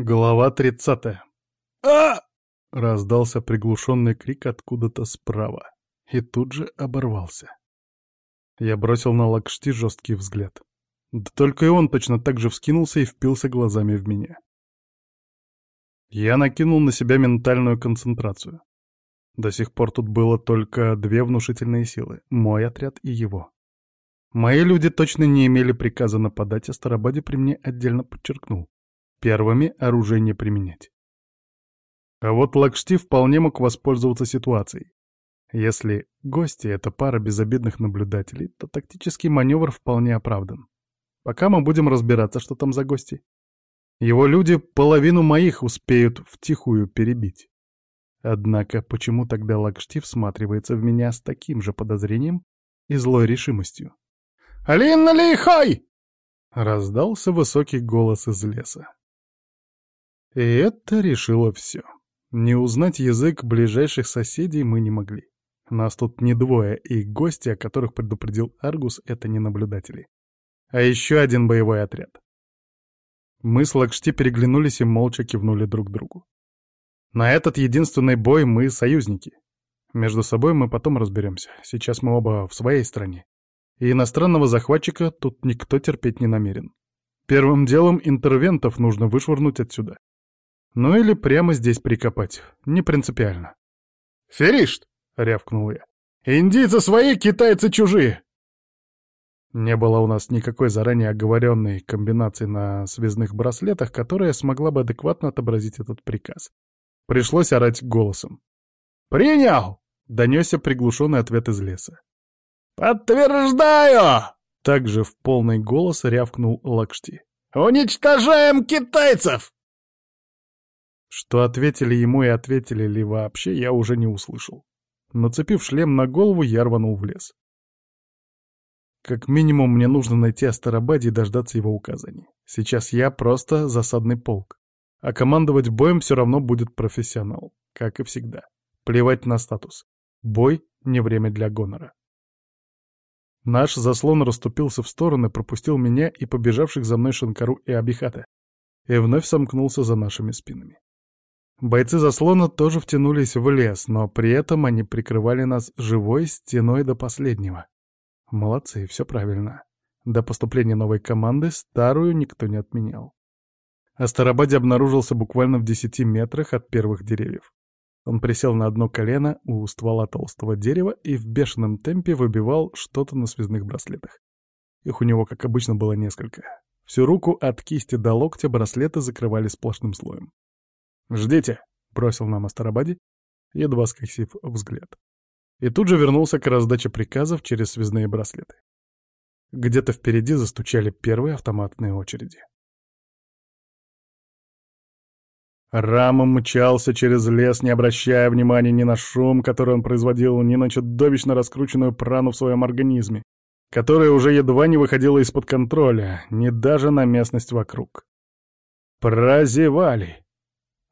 Глава 30. а Раздался приглушенный крик откуда-то справа. И тут же оборвался. Я бросил на Лакшти жесткий взгляд. Да только и он точно так же вскинулся и впился глазами в меня. Я накинул на себя ментальную концентрацию. До сих пор тут было только две внушительные силы — мой отряд и его. Мои люди точно не имели приказа нападать, а Старобаде при мне отдельно подчеркнул. Первыми оружие не применять. А вот Лакшти вполне мог воспользоваться ситуацией. Если гости — это пара безобидных наблюдателей, то тактический маневр вполне оправдан. Пока мы будем разбираться, что там за гости. Его люди половину моих успеют втихую перебить. Однако почему тогда Лакшти всматривается в меня с таким же подозрением и злой решимостью? «Алина Лихай!» — раздался высокий голос из леса. И это решило все. Не узнать язык ближайших соседей мы не могли. Нас тут не двое, и гости, о которых предупредил Аргус, это не наблюдатели. А еще один боевой отряд. Мы с Лакшти переглянулись и молча кивнули друг другу. На этот единственный бой мы союзники. Между собой мы потом разберемся. Сейчас мы оба в своей стране. И иностранного захватчика тут никто терпеть не намерен. Первым делом интервентов нужно вышвырнуть отсюда. Ну или прямо здесь прикопать. Не принципиально. «Феришт!» — рявкнул я. «Индийцы свои, китайцы чужие!» Не было у нас никакой заранее оговоренной комбинации на связных браслетах, которая смогла бы адекватно отобразить этот приказ. Пришлось орать голосом. «Принял!» — донесся приглушенный ответ из леса. «Подтверждаю!» — также в полный голос рявкнул Лакшти. «Уничтожаем китайцев!» Что ответили ему и ответили ли вообще, я уже не услышал. Нацепив шлем на голову, я рванул в лес. Как минимум, мне нужно найти Астарабаде и дождаться его указаний. Сейчас я просто засадный полк. А командовать боем все равно будет профессионал, как и всегда. Плевать на статус. Бой — не время для гонора. Наш заслон расступился в стороны, пропустил меня и побежавших за мной Шанкару и Абихата, и вновь сомкнулся за нашими спинами. Бойцы заслона тоже втянулись в лес, но при этом они прикрывали нас живой стеной до последнего. Молодцы, все правильно. До поступления новой команды старую никто не отменял. Астарабаде обнаружился буквально в десяти метрах от первых деревьев. Он присел на одно колено у ствола толстого дерева и в бешеном темпе выбивал что-то на связных браслетах. Их у него, как обычно, было несколько. Всю руку от кисти до локтя браслеты закрывали сплошным слоем. «Ждите!» — бросил нам Астарабаде, едва скосив взгляд. И тут же вернулся к раздаче приказов через связные браслеты. Где-то впереди застучали первые автоматные очереди. Рама мчался через лес, не обращая внимания ни на шум, который он производил, ни на чудовищно раскрученную прану в своем организме, которая уже едва не выходила из-под контроля, ни даже на местность вокруг. Прозевали.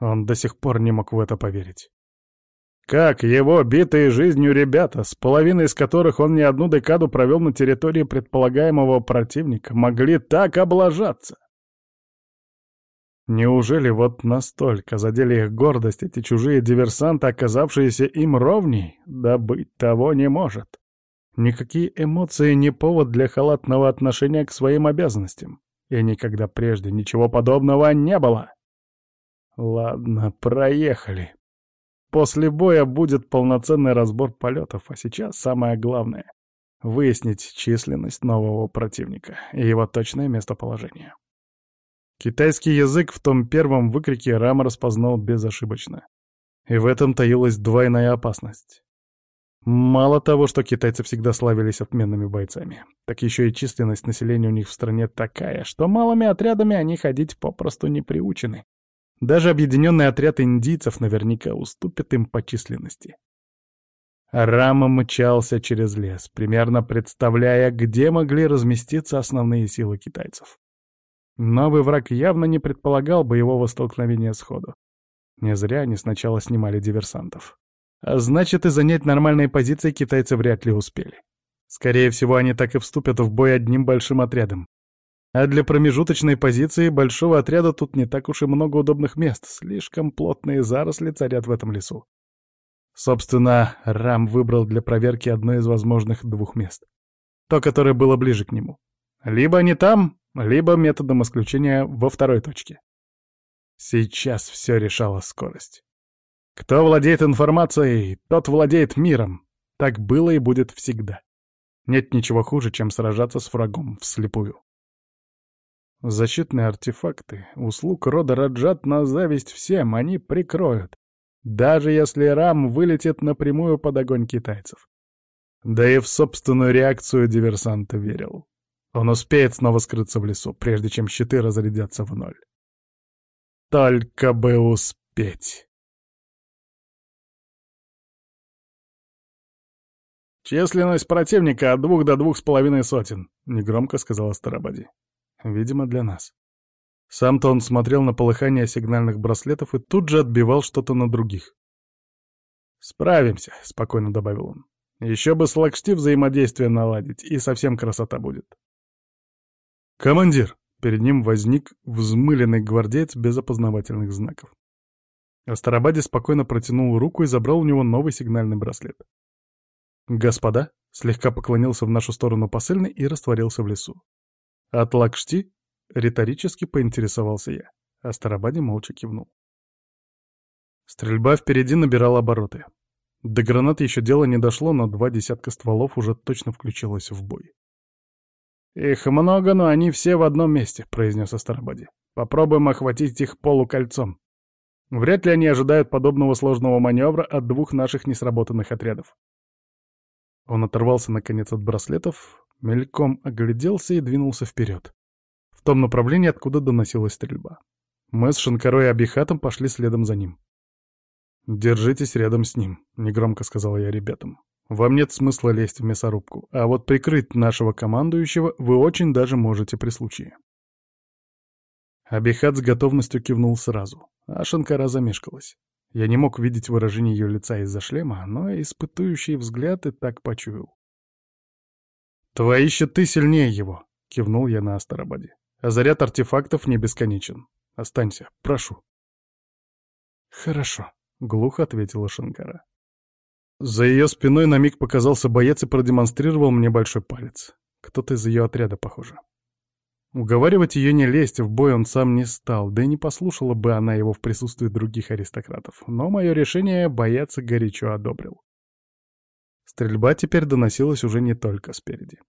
Он до сих пор не мог в это поверить. Как его битые жизнью ребята, с половиной из которых он не одну декаду провел на территории предполагаемого противника, могли так облажаться? Неужели вот настолько задели их гордость эти чужие диверсанты, оказавшиеся им ровней? Да быть того не может. Никакие эмоции не повод для халатного отношения к своим обязанностям. И никогда прежде ничего подобного не было. Ладно, проехали. После боя будет полноценный разбор полетов, а сейчас самое главное — выяснить численность нового противника и его точное местоположение. Китайский язык в том первом выкрике Рам распознал безошибочно. И в этом таилась двойная опасность. Мало того, что китайцы всегда славились отменными бойцами, так еще и численность населения у них в стране такая, что малыми отрядами они ходить попросту не приучены. Даже объединенный отряд индийцев наверняка уступит им по численности. Рама мчался через лес, примерно представляя, где могли разместиться основные силы китайцев. Новый враг явно не предполагал боевого столкновения сходу. Не зря они сначала снимали диверсантов. А значит, и занять нормальные позиции китайцы вряд ли успели. Скорее всего, они так и вступят в бой одним большим отрядом. А для промежуточной позиции большого отряда тут не так уж и много удобных мест, слишком плотные заросли царят в этом лесу. Собственно, Рам выбрал для проверки одно из возможных двух мест. То, которое было ближе к нему. Либо не там, либо методом исключения во второй точке. Сейчас все решала скорость. Кто владеет информацией, тот владеет миром. Так было и будет всегда. Нет ничего хуже, чем сражаться с врагом вслепую. Защитные артефакты, услуг рода Раджат на зависть всем, они прикроют. Даже если Рам вылетит напрямую под огонь китайцев. Да и в собственную реакцию диверсанта верил. Он успеет снова скрыться в лесу, прежде чем щиты разрядятся в ноль. Только бы успеть. «Численность противника от двух до двух с половиной сотен», — негромко сказала Старобади. Видимо, для нас. Сам-то он смотрел на полыхание сигнальных браслетов и тут же отбивал что-то на других. «Справимся», — спокойно добавил он. «Еще бы с Лакшти взаимодействие наладить, и совсем красота будет». «Командир!» — перед ним возник взмыленный гвардеец без опознавательных знаков. Астарабаде спокойно протянул руку и забрал у него новый сигнальный браслет. «Господа!» — слегка поклонился в нашу сторону посыльный и растворился в лесу. «От Лакшти?» — риторически поинтересовался я. А Старобади молча кивнул. Стрельба впереди набирала обороты. До гранаты еще дело не дошло, но два десятка стволов уже точно включилось в бой. «Их много, но они все в одном месте», — произнес Астарабади. «Попробуем охватить их полукольцом. Вряд ли они ожидают подобного сложного маневра от двух наших несработанных отрядов». Он оторвался, наконец, от браслетов, Мельком огляделся и двинулся вперед. В том направлении, откуда доносилась стрельба. Мы с Шанкарой и Абихатом пошли следом за ним. «Держитесь рядом с ним», — негромко сказал я ребятам. «Вам нет смысла лезть в мясорубку, а вот прикрыть нашего командующего вы очень даже можете при случае». Абихат с готовностью кивнул сразу, а Шанкара замешкалась. Я не мог видеть выражение ее лица из-за шлема, но испытующий взгляд и так почуял. «Твои щиты сильнее его», — кивнул я на Астарабаде. «А заряд артефактов не бесконечен. Останься, прошу». «Хорошо», — глухо ответила Шанкара. За ее спиной на миг показался боец и продемонстрировал мне большой палец. Кто-то из ее отряда, похоже. Уговаривать ее не лезть в бой он сам не стал, да и не послушала бы она его в присутствии других аристократов. Но мое решение бояться горячо одобрил. Стрельба теперь доносилась уже не только спереди.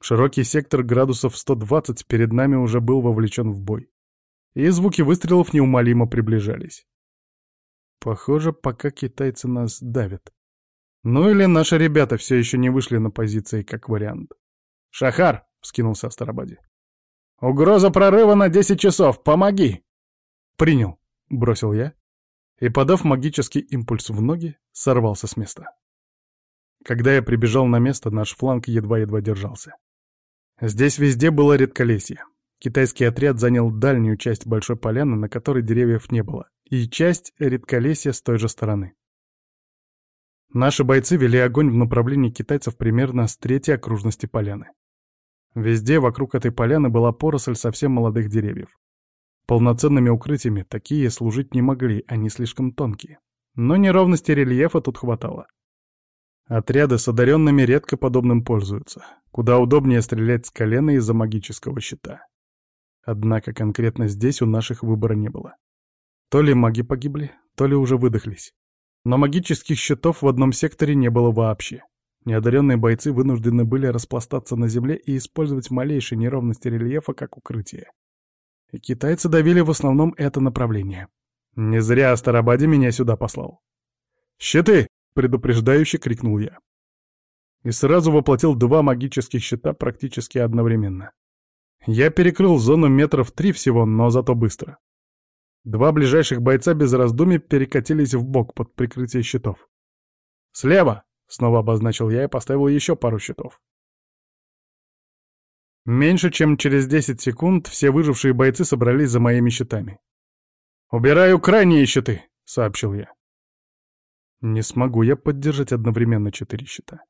Широкий сектор градусов 120 перед нами уже был вовлечен в бой. И звуки выстрелов неумолимо приближались. Похоже, пока китайцы нас давят. Ну или наши ребята все еще не вышли на позиции, как вариант. «Шахар!» — вскинулся Астарабаде. «Угроза прорыва на 10 часов! Помоги!» «Принял!» — бросил я. И, подав магический импульс в ноги, сорвался с места. Когда я прибежал на место, наш фланг едва-едва держался. Здесь везде было редколесье. Китайский отряд занял дальнюю часть большой поляны, на которой деревьев не было, и часть редколесья с той же стороны. Наши бойцы вели огонь в направлении китайцев примерно с третьей окружности поляны. Везде вокруг этой поляны была поросль совсем молодых деревьев. Полноценными укрытиями такие служить не могли, они слишком тонкие. Но неровности рельефа тут хватало. Отряды с одаренными редко подобным пользуются. Куда удобнее стрелять с колена из-за магического щита. Однако конкретно здесь у наших выбора не было. То ли маги погибли, то ли уже выдохлись. Но магических щитов в одном секторе не было вообще. Неодаренные бойцы вынуждены были распластаться на земле и использовать малейшие неровности рельефа как укрытие. И китайцы давили в основном это направление. Не зря Астарабаде меня сюда послал. «Щиты!» — предупреждающе крикнул я. И сразу воплотил два магических щита практически одновременно. Я перекрыл зону метров три всего, но зато быстро. Два ближайших бойца без раздумий перекатились в бок под прикрытие щитов. «Слева!» — снова обозначил я и поставил еще пару щитов. Меньше чем через 10 секунд все выжившие бойцы собрались за моими щитами. «Убираю крайние щиты!» — сообщил я. Не смогу я поддержать одновременно четыре щита.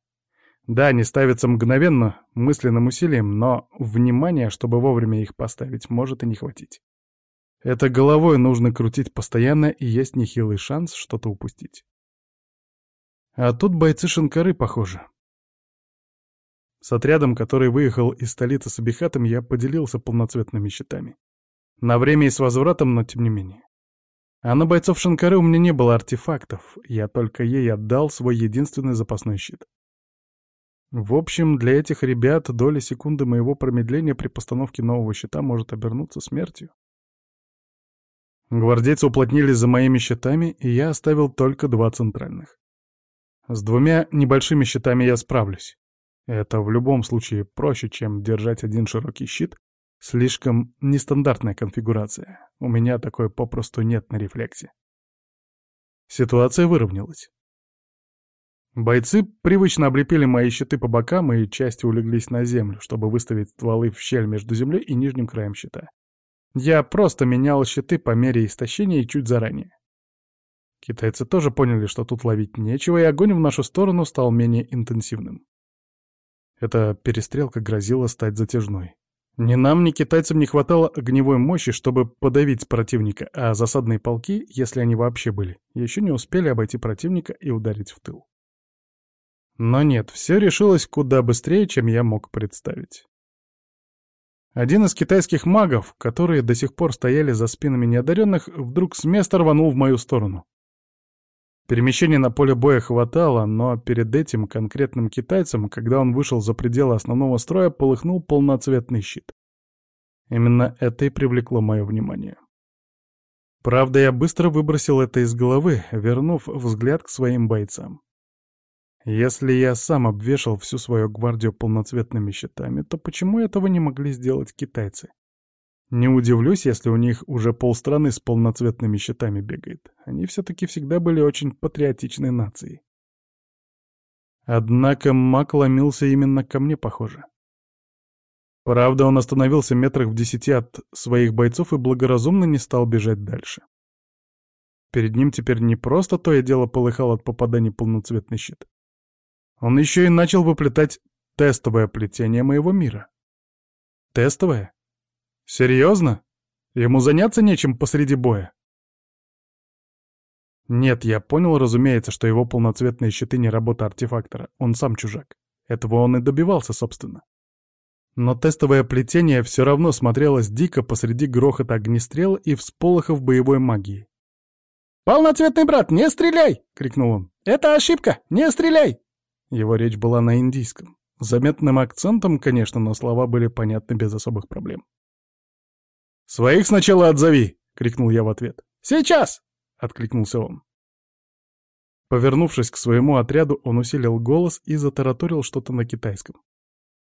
Да, не ставится мгновенно, мысленным усилием, но внимания, чтобы вовремя их поставить, может и не хватить. Это головой нужно крутить постоянно, и есть нехилый шанс что-то упустить. А тут бойцы Шинкары, похоже. С отрядом, который выехал из столицы с Абихатом, я поделился полноцветными щитами. На время и с возвратом, но тем не менее. А на бойцов Шинкары у меня не было артефактов, я только ей отдал свой единственный запасной щит. В общем, для этих ребят доля секунды моего промедления при постановке нового щита может обернуться смертью. Гвардейцы уплотнились за моими щитами, и я оставил только два центральных. С двумя небольшими щитами я справлюсь. Это в любом случае проще, чем держать один широкий щит. Слишком нестандартная конфигурация. У меня такой попросту нет на рефлексе. Ситуация выровнялась. Бойцы привычно облепили мои щиты по бокам и частью улеглись на землю, чтобы выставить стволы в щель между землей и нижним краем щита. Я просто менял щиты по мере истощения и чуть заранее. Китайцы тоже поняли, что тут ловить нечего, и огонь в нашу сторону стал менее интенсивным. Эта перестрелка грозила стать затяжной. Ни нам, ни китайцам не хватало огневой мощи, чтобы подавить противника, а засадные полки, если они вообще были, еще не успели обойти противника и ударить в тыл. Но нет, все решилось куда быстрее, чем я мог представить. Один из китайских магов, которые до сих пор стояли за спинами неодаренных, вдруг с места рванул в мою сторону. Перемещения на поле боя хватало, но перед этим конкретным китайцем, когда он вышел за пределы основного строя, полыхнул полноцветный щит. Именно это и привлекло мое внимание. Правда, я быстро выбросил это из головы, вернув взгляд к своим бойцам. Если я сам обвешал всю свою гвардию полноцветными щитами, то почему этого не могли сделать китайцы? Не удивлюсь, если у них уже полстраны с полноцветными щитами бегает. Они все-таки всегда были очень патриотичной нацией. Однако маг ломился именно ко мне, похоже. Правда, он остановился метрах в десяти от своих бойцов и благоразумно не стал бежать дальше. Перед ним теперь не просто то и дело полыхал от попаданий полноцветный щит. Он еще и начал выплетать тестовое плетение моего мира. Тестовое? Серьезно? Ему заняться нечем посреди боя? Нет, я понял, разумеется, что его полноцветные щиты не работа артефактора, он сам чужак. Этого он и добивался, собственно. Но тестовое плетение все равно смотрелось дико посреди грохота огнестрел и всполохов боевой магии. «Полноцветный брат, не стреляй!» — крикнул он. «Это ошибка! Не стреляй!» Его речь была на индийском. Заметным акцентом, конечно, но слова были понятны без особых проблем. «Своих сначала отзови!» — крикнул я в ответ. «Сейчас!» — откликнулся он. Повернувшись к своему отряду, он усилил голос и затараторил что-то на китайском.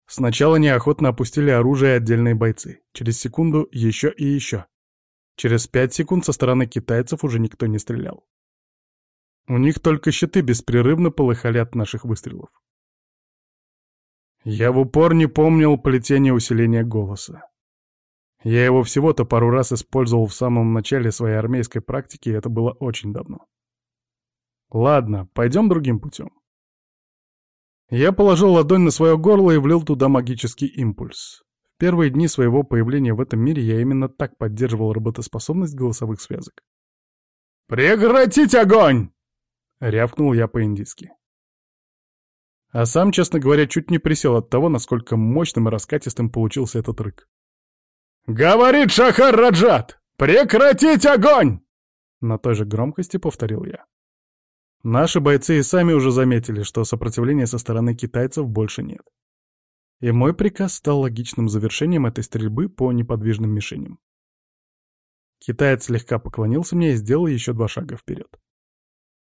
Сначала неохотно опустили оружие отдельные бойцы. Через секунду еще и еще. Через пять секунд со стороны китайцев уже никто не стрелял. У них только щиты беспрерывно полыхали от наших выстрелов. Я в упор не помнил плетение усиления голоса. Я его всего-то пару раз использовал в самом начале своей армейской практики, и это было очень давно. Ладно, пойдем другим путем. Я положил ладонь на свое горло и влил туда магический импульс. В первые дни своего появления в этом мире я именно так поддерживал работоспособность голосовых связок. «Прекратить огонь!» — рявкнул я по-индийски. А сам, честно говоря, чуть не присел от того, насколько мощным и раскатистым получился этот рык. «Говорит Шахар Раджат! Прекратить огонь!» На той же громкости повторил я. Наши бойцы и сами уже заметили, что сопротивления со стороны китайцев больше нет. И мой приказ стал логичным завершением этой стрельбы по неподвижным мишеням. Китаец слегка поклонился мне и сделал еще два шага вперед.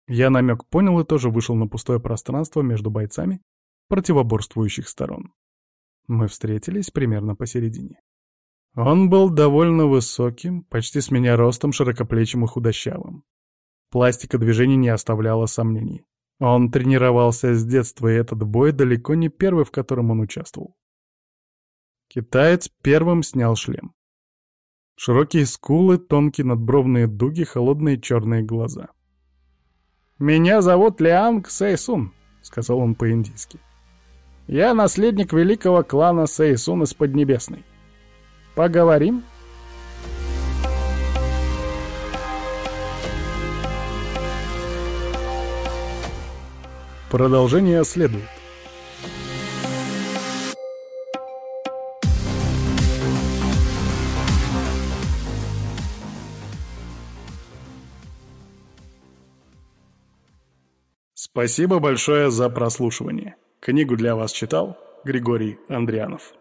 Я намек понял и тоже вышел на пустое пространство между бойцами противоборствующих сторон. Мы встретились примерно посередине. Он был довольно высоким, почти с меня ростом, широкоплечим и худощавым. Пластика движений не оставляла сомнений. Он тренировался с детства, и этот бой далеко не первый, в котором он участвовал. Китаец первым снял шлем. Широкие скулы, тонкие надбровные дуги, холодные черные глаза — «Меня зовут Лианг Сейсун», — сказал он по-индийски. Я наследник великого клана Сейсун из Поднебесной. Поговорим?» Продолжение следует. Спасибо большое за прослушивание. Книгу для вас читал Григорий Андрианов.